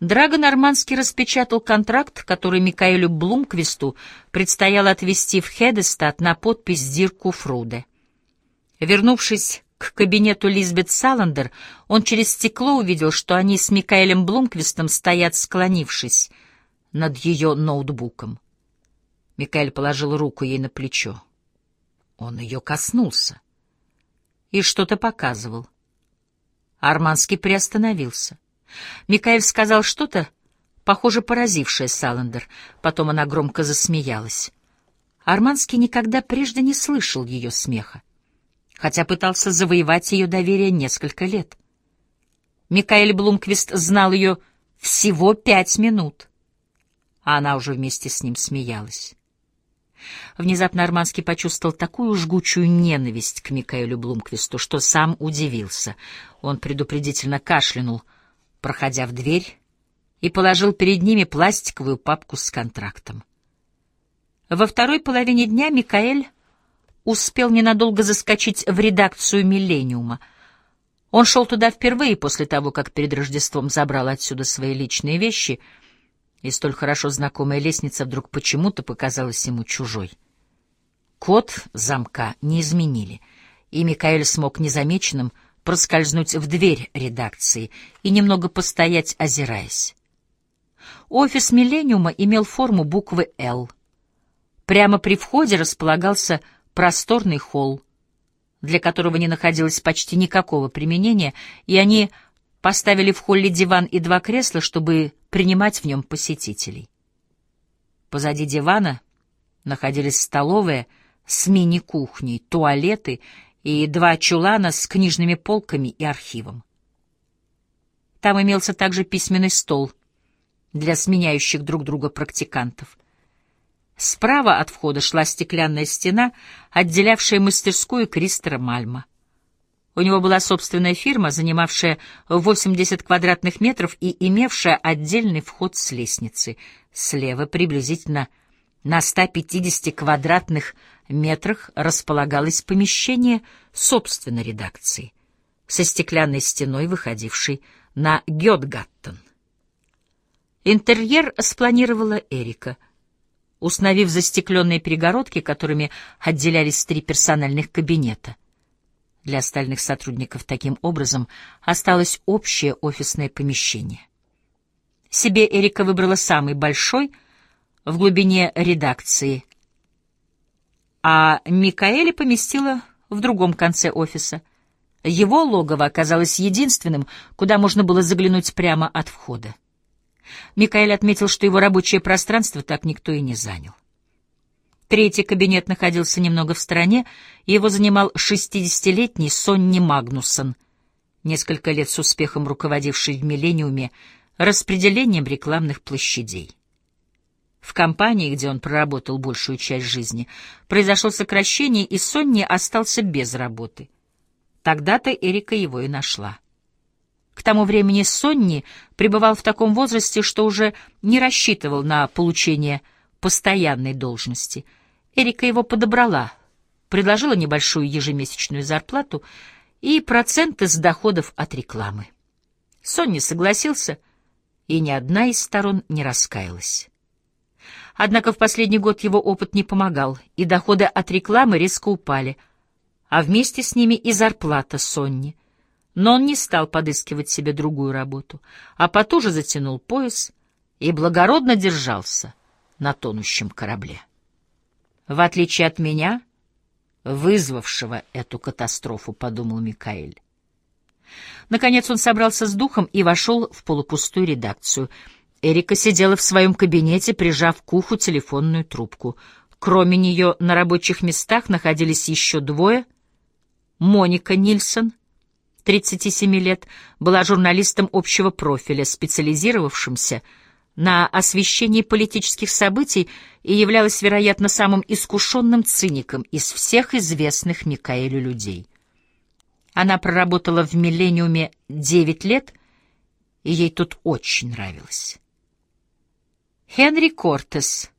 Драго Нормандский распечатал контракт, который Микаэлю Блумквисту предстояло отвезти в Хедестад на подпись Дирку Фруде. Вернувшись к кабинету Лизбет Саландер, он через стекло увидел, что они с Микаэлем Блумквистом стоят, склонившись над ее ноутбуком. Микаэль положил руку ей на плечо. Он ее коснулся и что-то показывал. Арманский приостановился. Микаэль сказал что-то, похоже, поразившее Саландер. Потом она громко засмеялась. Арманский никогда прежде не слышал ее смеха, хотя пытался завоевать ее доверие несколько лет. Микаэль Блумквист знал ее всего пять минут, а она уже вместе с ним смеялась. Внезапно Арманский почувствовал такую жгучую ненависть к Микаэлю Блумквисту, что сам удивился. Он предупредительно кашлянул — проходя в дверь, и положил перед ними пластиковую папку с контрактом. Во второй половине дня Микаэль успел ненадолго заскочить в редакцию «Миллениума». Он шел туда впервые после того, как перед Рождеством забрал отсюда свои личные вещи, и столь хорошо знакомая лестница вдруг почему-то показалась ему чужой. Код замка не изменили, и Микаэль смог незамеченным — проскользнуть в дверь редакции и немного постоять, озираясь. Офис «Миллениума» имел форму буквы «Л». Прямо при входе располагался просторный холл, для которого не находилось почти никакого применения, и они поставили в холле диван и два кресла, чтобы принимать в нем посетителей. Позади дивана находились столовая с мини-кухней, туалеты и два чулана с книжными полками и архивом. Там имелся также письменный стол для сменяющих друг друга практикантов. Справа от входа шла стеклянная стена, отделявшая мастерскую Кристера Мальма. У него была собственная фирма, занимавшая 80 квадратных метров и имевшая отдельный вход с лестницы. Слева приблизительно на 150 квадратных метрах располагалось помещение собственной редакции со стеклянной стеной, выходившей на Гетгаттен. Интерьер спланировала Эрика, установив застекленные перегородки, которыми отделялись три персональных кабинета. Для остальных сотрудников таким образом осталось общее офисное помещение. Себе Эрика выбрала самый большой в глубине редакции а Микаэля поместила в другом конце офиса. Его логово оказалось единственным, куда можно было заглянуть прямо от входа. Микаэль отметил, что его рабочее пространство так никто и не занял. Третий кабинет находился немного в стороне, и его занимал шестидесятилетний Сонни Магнусон, несколько лет с успехом руководивший в «Миллениуме» распределением рекламных площадей. В компании, где он проработал большую часть жизни, произошло сокращение, и Сонни остался без работы. Тогда-то Эрика его и нашла. К тому времени Сонни пребывал в таком возрасте, что уже не рассчитывал на получение постоянной должности. Эрика его подобрала, предложила небольшую ежемесячную зарплату и проценты с доходов от рекламы. Сонни согласился, и ни одна из сторон не раскаялась. Однако в последний год его опыт не помогал, и доходы от рекламы резко упали, а вместе с ними и зарплата Сонни. Но он не стал подыскивать себе другую работу, а потуже затянул пояс и благородно держался на тонущем корабле. В отличие от меня, вызвавшего эту катастрофу, подумал Микаэль. Наконец он собрался с духом и вошел в полупустую редакцию — Эрика сидела в своем кабинете, прижав к уху телефонную трубку. Кроме нее на рабочих местах находились еще двое. Моника Нильсон, 37 лет, была журналистом общего профиля, специализировавшимся на освещении политических событий и являлась, вероятно, самым искушенным циником из всех известных Микаэлю людей. Она проработала в «Миллениуме» 9 лет, и ей тут очень нравилось. Хенри Кортес,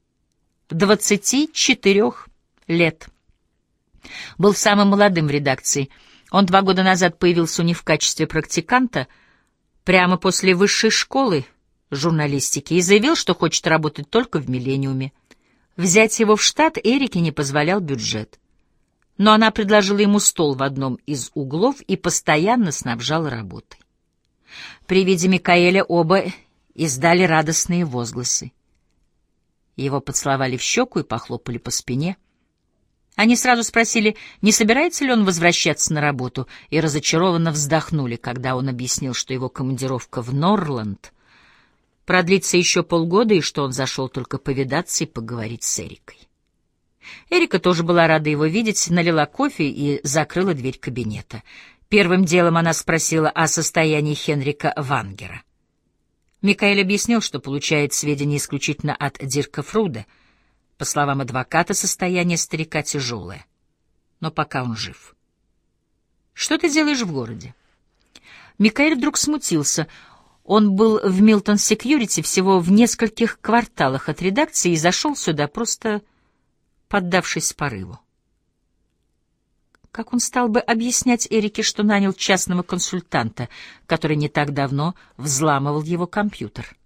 24 лет. Был самым молодым в редакции. Он два года назад появился у них в качестве практиканта прямо после высшей школы журналистики и заявил, что хочет работать только в «Миллениуме». Взять его в штат Эрике не позволял бюджет. Но она предложила ему стол в одном из углов и постоянно снабжала работой. При виде Микаэля оба издали радостные возгласы. Его поцеловали в щеку и похлопали по спине. Они сразу спросили, не собирается ли он возвращаться на работу, и разочарованно вздохнули, когда он объяснил, что его командировка в Норланд продлится еще полгода и что он зашел только повидаться и поговорить с Эрикой. Эрика тоже была рада его видеть, налила кофе и закрыла дверь кабинета. Первым делом она спросила о состоянии Хенрика Вангера. Микаэль объяснил, что получает сведения исключительно от Дирка Фруда. По словам адвоката, состояние старика тяжелое. Но пока он жив. «Что ты делаешь в городе?» Микаэль вдруг смутился. Он был в Милтон Секьюрити всего в нескольких кварталах от редакции и зашел сюда, просто поддавшись порыву. Как он стал бы объяснять Эрике, что нанял частного консультанта, который не так давно взламывал его компьютер?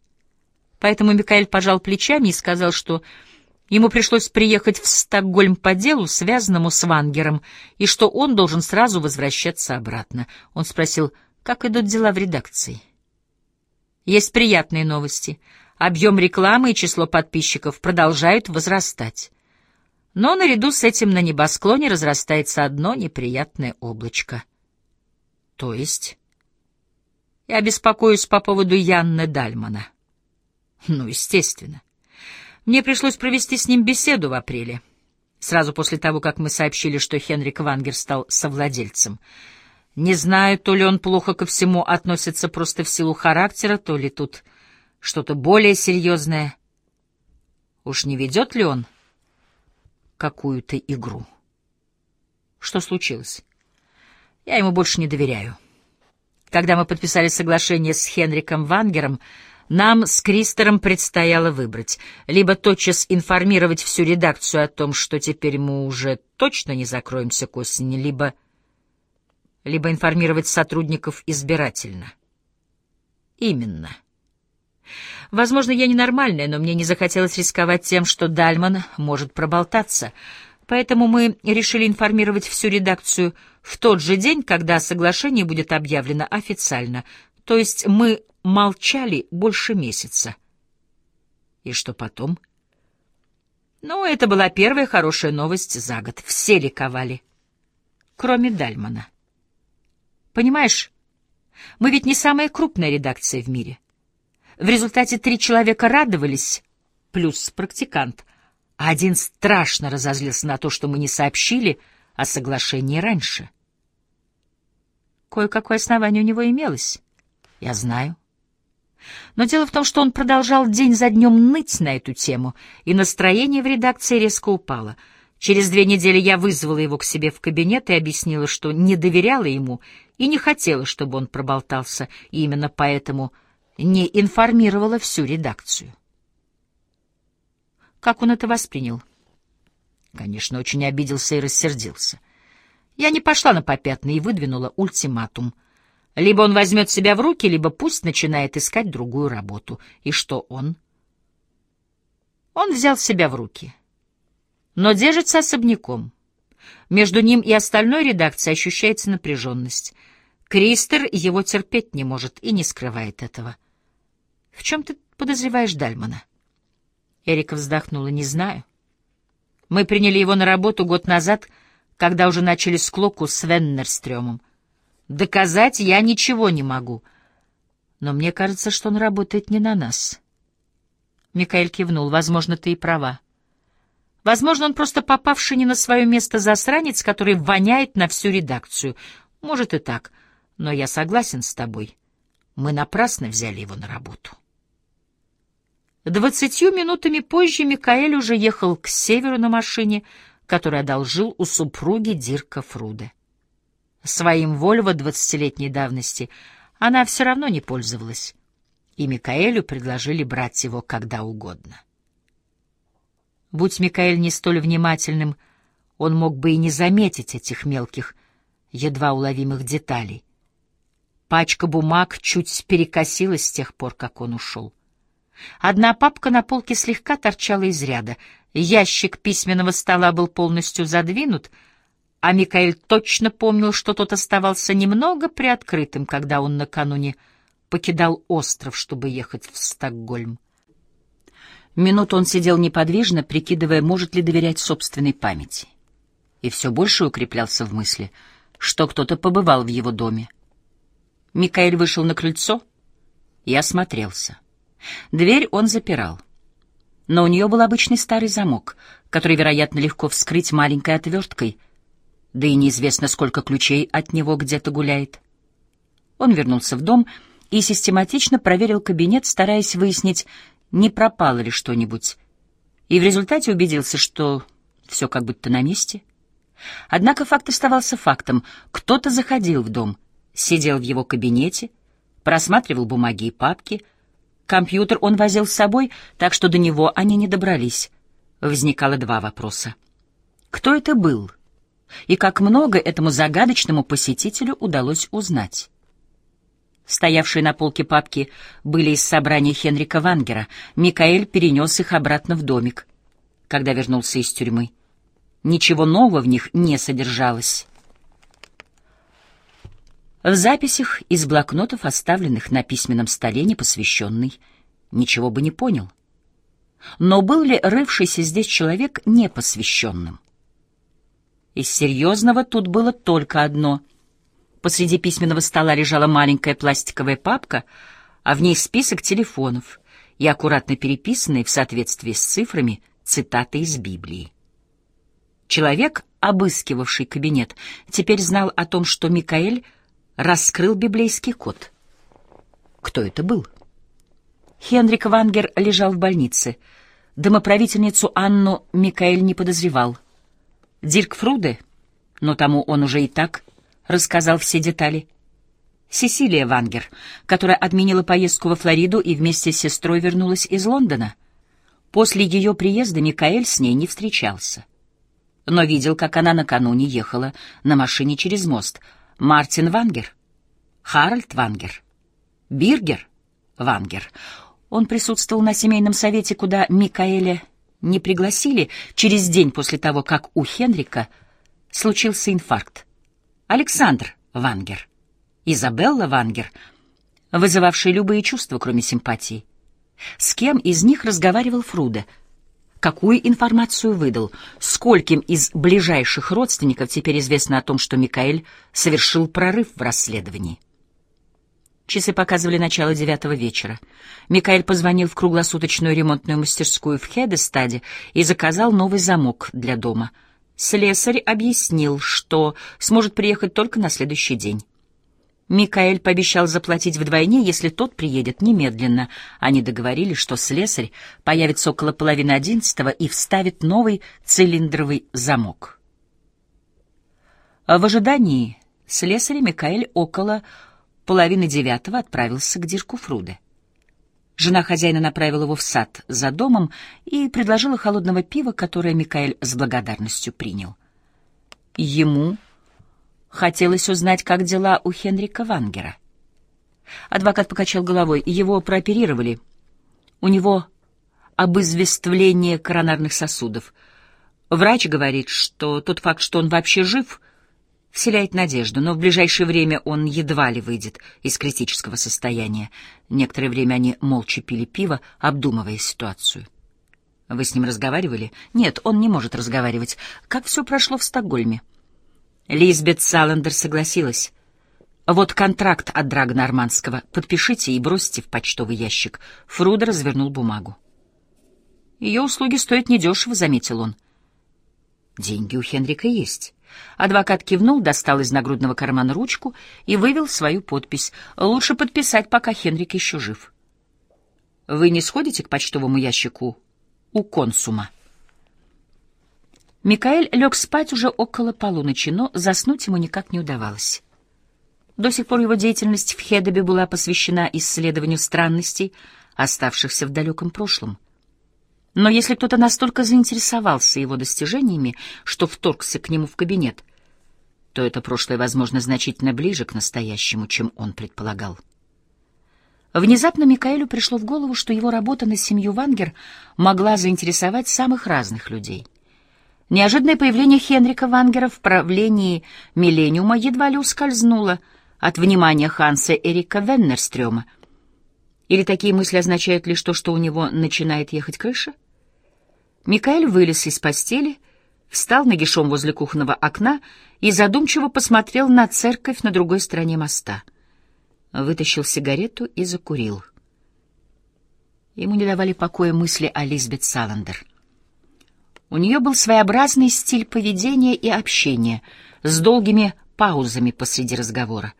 Поэтому Микаэль пожал плечами и сказал, что ему пришлось приехать в Стокгольм по делу, связанному с Вангером, и что он должен сразу возвращаться обратно. Он спросил, как идут дела в редакции. Есть приятные новости. Объем рекламы и число подписчиков продолжают возрастать. Но наряду с этим на небосклоне разрастается одно неприятное облачко. То есть... Я беспокоюсь по поводу Янны Дальмана. Ну, естественно. Мне пришлось провести с ним беседу в апреле, сразу после того, как мы сообщили, что Хенрик Вангер стал совладельцем. Не знаю, то ли он плохо ко всему относится просто в силу характера, то ли тут что-то более серьезное. Уж не ведет ли он какую-то игру. Что случилось? Я ему больше не доверяю. Когда мы подписали соглашение с Хенриком Вангером, нам с Кристером предстояло выбрать. Либо тотчас информировать всю редакцию о том, что теперь мы уже точно не закроемся к осени, либо... либо информировать сотрудников избирательно. Именно. Возможно, я ненормальная, но мне не захотелось рисковать тем, что Дальман может проболтаться. Поэтому мы решили информировать всю редакцию в тот же день, когда соглашение будет объявлено официально. То есть мы молчали больше месяца. И что потом? Ну, это была первая хорошая новость за год. Все ликовали. Кроме Дальмана. Понимаешь, мы ведь не самая крупная редакция в мире. В результате три человека радовались, плюс практикант, а один страшно разозлился на то, что мы не сообщили о соглашении раньше. Кое-какое основание у него имелось, я знаю. Но дело в том, что он продолжал день за днем ныть на эту тему, и настроение в редакции резко упало. Через две недели я вызвала его к себе в кабинет и объяснила, что не доверяла ему и не хотела, чтобы он проболтался, и именно поэтому не информировала всю редакцию. Как он это воспринял? Конечно, очень обиделся и рассердился. Я не пошла на попятный и выдвинула ультиматум. Либо он возьмет себя в руки, либо пусть начинает искать другую работу. И что он? Он взял себя в руки, но держится особняком. Между ним и остальной редакцией ощущается напряженность. Кристер его терпеть не может и не скрывает этого. В чем ты подозреваешь Дальмана? Эрика вздохнула. Не знаю. Мы приняли его на работу год назад, когда уже начали склоку с Веннерстрёмом. Доказать я ничего не могу. Но мне кажется, что он работает не на нас. Микаэль кивнул. Возможно, ты и права. Возможно, он просто попавший не на свое место засранец, который воняет на всю редакцию. Может и так, но я согласен с тобой. Мы напрасно взяли его на работу. Двадцатью минутами позже Микаэль уже ехал к северу на машине, которую одолжил у супруги Дирка Фруде. Своим Вольво двадцатилетней давности она все равно не пользовалась, и Микаэлю предложили брать его когда угодно. Будь Микаэль не столь внимательным, он мог бы и не заметить этих мелких, едва уловимых деталей. Пачка бумаг чуть перекосилась с тех пор, как он ушел. Одна папка на полке слегка торчала из ряда. Ящик письменного стола был полностью задвинут, а Микаэль точно помнил, что тот оставался немного приоткрытым, когда он накануне покидал остров, чтобы ехать в Стокгольм. Минуту он сидел неподвижно, прикидывая, может ли доверять собственной памяти. И все больше укреплялся в мысли, что кто-то побывал в его доме. Микаэль вышел на крыльцо и осмотрелся. Дверь он запирал. Но у нее был обычный старый замок, который, вероятно, легко вскрыть маленькой отверткой, да и неизвестно, сколько ключей от него где-то гуляет. Он вернулся в дом и систематично проверил кабинет, стараясь выяснить, не пропало ли что-нибудь, и в результате убедился, что все как будто на месте. Однако факт оставался фактом. Кто-то заходил в дом, сидел в его кабинете, просматривал бумаги и папки — Компьютер он возил с собой, так что до него они не добрались. Возникало два вопроса. Кто это был? И как много этому загадочному посетителю удалось узнать? Стоявшие на полке папки были из собрания Хенрика Вангера. Микаэль перенес их обратно в домик, когда вернулся из тюрьмы. Ничего нового в них не содержалось. В записях из блокнотов, оставленных на письменном столе, непосвященный, ничего бы не понял. Но был ли рывшийся здесь человек непосвященным? Из серьезного тут было только одно. Посреди письменного стола лежала маленькая пластиковая папка, а в ней список телефонов и аккуратно переписанные в соответствии с цифрами цитаты из Библии. Человек, обыскивавший кабинет, теперь знал о том, что Микаэль — раскрыл библейский код. Кто это был? Хенрик Вангер лежал в больнице. Домоправительницу Анну Микаэль не подозревал. Дирк Фруде, но тому он уже и так рассказал все детали. Сесилия Вангер, которая отменила поездку во Флориду и вместе с сестрой вернулась из Лондона. После ее приезда Микаэль с ней не встречался. Но видел, как она накануне ехала на машине через мост — Мартин Вангер, Харальд Вангер, Биргер Вангер. Он присутствовал на семейном совете, куда Микаэля не пригласили через день после того, как у Хенрика случился инфаркт. Александр Вангер, Изабелла Вангер, вызывавшие любые чувства, кроме симпатии. С кем из них разговаривал Фруде — какую информацию выдал, скольким из ближайших родственников теперь известно о том, что Микаэль совершил прорыв в расследовании. Часы показывали начало девятого вечера. Микаэль позвонил в круглосуточную ремонтную мастерскую в Хедестаде и заказал новый замок для дома. Слесарь объяснил, что сможет приехать только на следующий день. Микаэль пообещал заплатить вдвойне, если тот приедет немедленно. Они договорились, что слесарь появится около половины одиннадцатого и вставит новый цилиндровый замок. В ожидании слесаря Микаэль около половины девятого отправился к Дирку Фруде. Жена хозяина направила его в сад за домом и предложила холодного пива, которое Микаэль с благодарностью принял. Ему Хотелось узнать, как дела у Хенрика Вангера. Адвокат покачал головой. Его прооперировали. У него обызвествление коронарных сосудов. Врач говорит, что тот факт, что он вообще жив, вселяет надежду, но в ближайшее время он едва ли выйдет из критического состояния. Некоторое время они молча пили пиво, обдумывая ситуацию. Вы с ним разговаривали? Нет, он не может разговаривать. Как все прошло в Стокгольме? Лизбет Саландер согласилась. «Вот контракт от Драгна Арманского. Подпишите и бросьте в почтовый ящик». Фруда развернул бумагу. «Ее услуги стоят недешево», — заметил он. «Деньги у Хенрика есть». Адвокат кивнул, достал из нагрудного кармана ручку и вывел свою подпись. «Лучше подписать, пока Хенрик еще жив». «Вы не сходите к почтовому ящику у консума?» Микаэль лег спать уже около полуночи, но заснуть ему никак не удавалось. До сих пор его деятельность в Хедебе была посвящена исследованию странностей, оставшихся в далеком прошлом. Но если кто-то настолько заинтересовался его достижениями, что вторгся к нему в кабинет, то это прошлое, возможно, значительно ближе к настоящему, чем он предполагал. Внезапно Микаэлю пришло в голову, что его работа на семью Вангер могла заинтересовать самых разных людей. Неожиданное появление Хенрика Вангера в правлении «Миллениума» едва ли ускользнуло от внимания Ханса Эрика Веннерстрёма. Или такие мысли означают лишь то, что у него начинает ехать крыша? Микаэль вылез из постели, встал нагишом возле кухонного окна и задумчиво посмотрел на церковь на другой стороне моста. Вытащил сигарету и закурил. Ему не давали покоя мысли о Лизбет Саландер. У нее был своеобразный стиль поведения и общения с долгими паузами посреди разговора.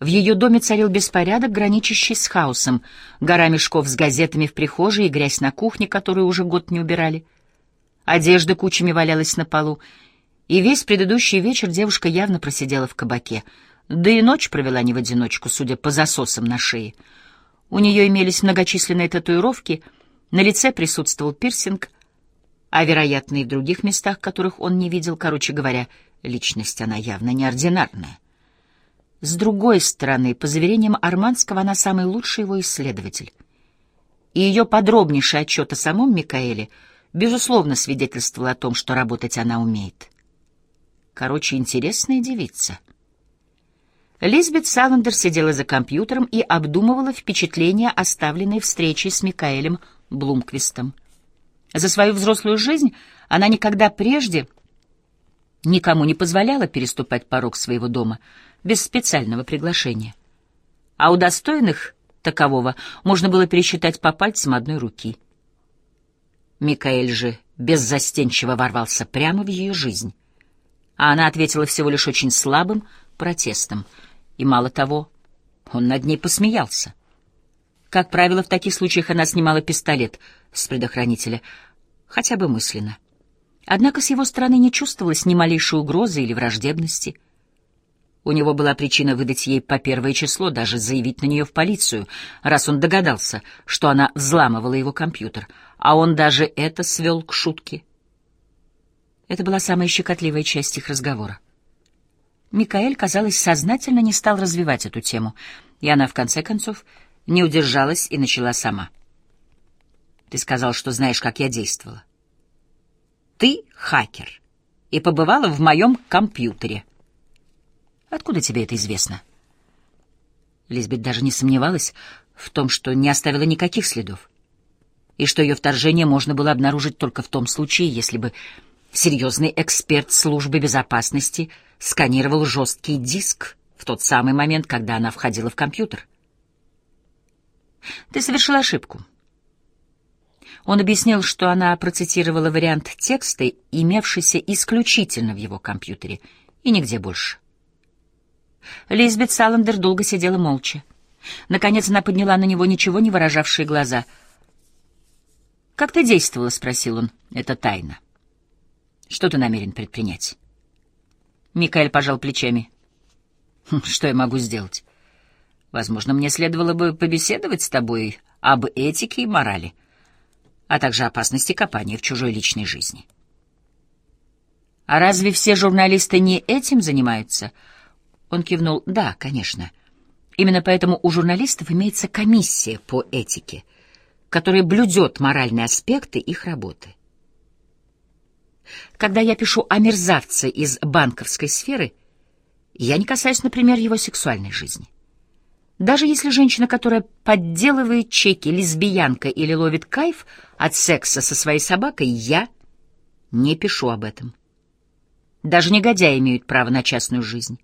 В ее доме царил беспорядок, граничащий с хаосом. Гора мешков с газетами в прихожей и грязь на кухне, которую уже год не убирали. Одежда кучами валялась на полу. И весь предыдущий вечер девушка явно просидела в кабаке. Да и ночь провела не в одиночку, судя по засосам на шее. У нее имелись многочисленные татуировки, на лице присутствовал пирсинг, а, вероятно, и в других местах, которых он не видел, короче говоря, личность она явно неординарная. С другой стороны, по заверениям Арманского, она самый лучший его исследователь. И ее подробнейший отчет о самом Микаэле, безусловно, свидетельствовал о том, что работать она умеет. Короче, интересная девица. Лизбет Саландер сидела за компьютером и обдумывала впечатления, оставленные встречей с Микаэлем Блумквистом. За свою взрослую жизнь она никогда прежде никому не позволяла переступать порог своего дома — без специального приглашения. А удостоенных такового можно было пересчитать по пальцам одной руки. Микаэль же беззастенчиво ворвался прямо в ее жизнь. А она ответила всего лишь очень слабым протестом. И мало того, он над ней посмеялся. Как правило, в таких случаях она снимала пистолет с предохранителя, хотя бы мысленно. Однако с его стороны не чувствовалось ни малейшей угрозы или враждебности — у него была причина выдать ей по первое число, даже заявить на нее в полицию, раз он догадался, что она взламывала его компьютер, а он даже это свел к шутке. Это была самая щекотливая часть их разговора. Микаэль, казалось, сознательно не стал развивать эту тему, и она, в конце концов, не удержалась и начала сама. «Ты сказал, что знаешь, как я действовала. Ты хакер и побывала в моем компьютере». Откуда тебе это известно? Лизбет даже не сомневалась в том, что не оставила никаких следов, и что ее вторжение можно было обнаружить только в том случае, если бы серьезный эксперт службы безопасности сканировал жесткий диск в тот самый момент, когда она входила в компьютер. Ты совершил ошибку. Он объяснил, что она процитировала вариант текста, имевшийся исключительно в его компьютере, и нигде больше. Лизбет Саландер долго сидела молча. Наконец она подняла на него ничего не выражавшие глаза. «Как ты действовала?» — спросил он. «Это тайна. Что ты намерен предпринять?» Микаэль пожал плечами. «Хм, «Что я могу сделать? Возможно, мне следовало бы побеседовать с тобой об этике и морали, а также опасности копания в чужой личной жизни». «А разве все журналисты не этим занимаются?» Он кивнул. «Да, конечно. Именно поэтому у журналистов имеется комиссия по этике, которая блюдет моральные аспекты их работы. Когда я пишу о мерзавце из банковской сферы, я не касаюсь, например, его сексуальной жизни. Даже если женщина, которая подделывает чеки, лесбиянка или ловит кайф от секса со своей собакой, я не пишу об этом. Даже негодяи имеют право на частную жизнь.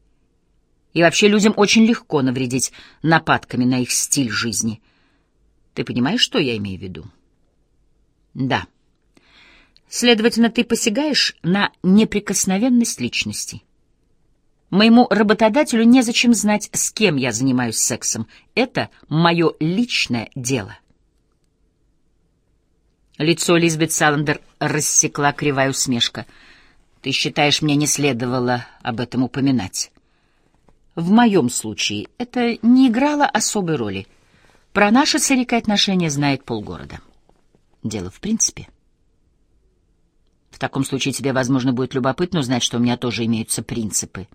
И вообще людям очень легко навредить нападками на их стиль жизни. Ты понимаешь, что я имею в виду? Да. Следовательно, ты посягаешь на неприкосновенность личности. Моему работодателю незачем знать, с кем я занимаюсь сексом. Это мое личное дело. Лицо Лизбет Саландер рассекла кривая усмешка. Ты считаешь, мне не следовало об этом упоминать? В моем случае это не играло особой роли. Про наши с Эрикой отношения знает полгорода. Дело в принципе. В таком случае тебе, возможно, будет любопытно узнать, что у меня тоже имеются принципы,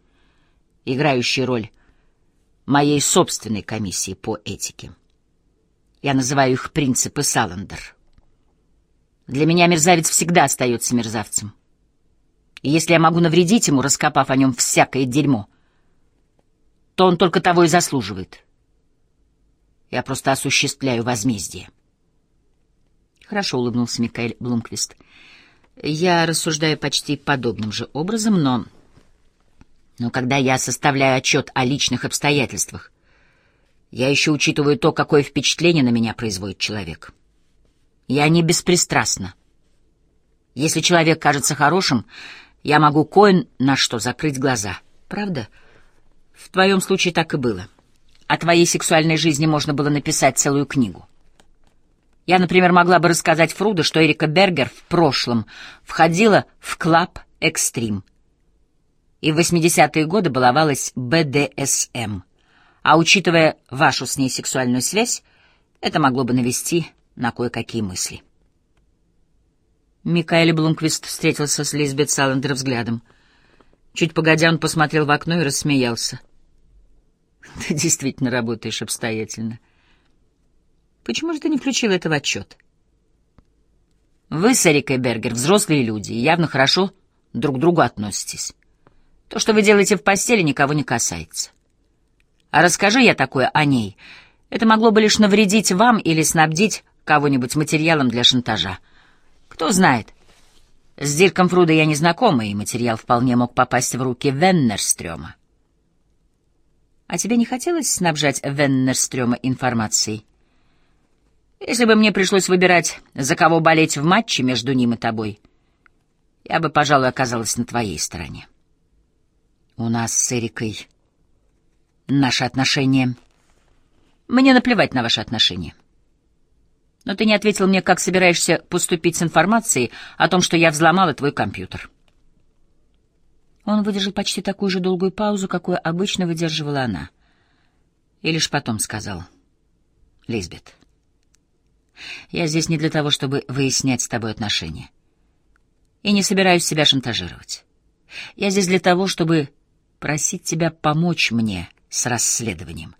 играющие роль моей собственной комиссии по этике. Я называю их принципы Саландер. Для меня мерзавец всегда остается мерзавцем. И если я могу навредить ему, раскопав о нем всякое дерьмо, то он только того и заслуживает. Я просто осуществляю возмездие. Хорошо улыбнулся Микаэль Блумквист. Я рассуждаю почти подобным же образом, но... Но когда я составляю отчет о личных обстоятельствах, я еще учитываю то, какое впечатление на меня производит человек. Я не беспристрастна. Если человек кажется хорошим, я могу кое на что закрыть глаза. Правда? В твоем случае так и было. О твоей сексуальной жизни можно было написать целую книгу. Я, например, могла бы рассказать Фруда, что Эрика Бергер в прошлом входила в клуб «Экстрим» и в 80-е годы баловалась БДСМ. А учитывая вашу с ней сексуальную связь, это могло бы навести на кое-какие мысли. Микаэль Блумквист встретился с Лизбет Саландер взглядом. Чуть погодя, он посмотрел в окно и рассмеялся. «Ты действительно работаешь обстоятельно. Почему же ты не включил это в отчет?» «Вы с Эрикой Бергер взрослые люди и явно хорошо друг к другу относитесь. То, что вы делаете в постели, никого не касается. А расскажи я такое о ней, это могло бы лишь навредить вам или снабдить кого-нибудь материалом для шантажа. Кто знает. С Дирком Фруда я не знакома, и материал вполне мог попасть в руки Веннерстрёма. А тебе не хотелось снабжать Веннерстрёма информацией? Если бы мне пришлось выбирать, за кого болеть в матче между ним и тобой, я бы, пожалуй, оказалась на твоей стороне. У нас с Эрикой наши отношения... Мне наплевать на ваши отношения. Но ты не ответил мне, как собираешься поступить с информацией о том, что я взломала твой компьютер. Он выдержал почти такую же долгую паузу, какую обычно выдерживала она. И лишь потом сказал. «Лизбет, я здесь не для того, чтобы выяснять с тобой отношения. И не собираюсь себя шантажировать. Я здесь для того, чтобы просить тебя помочь мне с расследованием.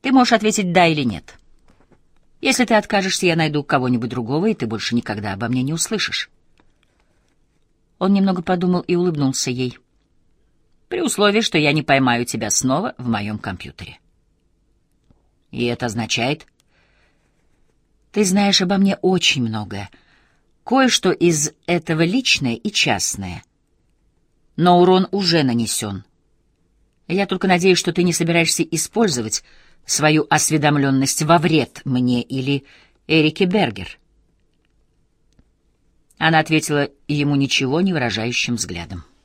Ты можешь ответить «да» или «нет». Если ты откажешься, я найду кого-нибудь другого, и ты больше никогда обо мне не услышишь. Он немного подумал и улыбнулся ей. При условии, что я не поймаю тебя снова в моем компьютере. И это означает... Ты знаешь обо мне очень многое. Кое-что из этого личное и частное. Но урон уже нанесен. Я только надеюсь, что ты не собираешься использовать свою осведомленность во вред мне или Эрике Бергер? Она ответила ему ничего не выражающим взглядом.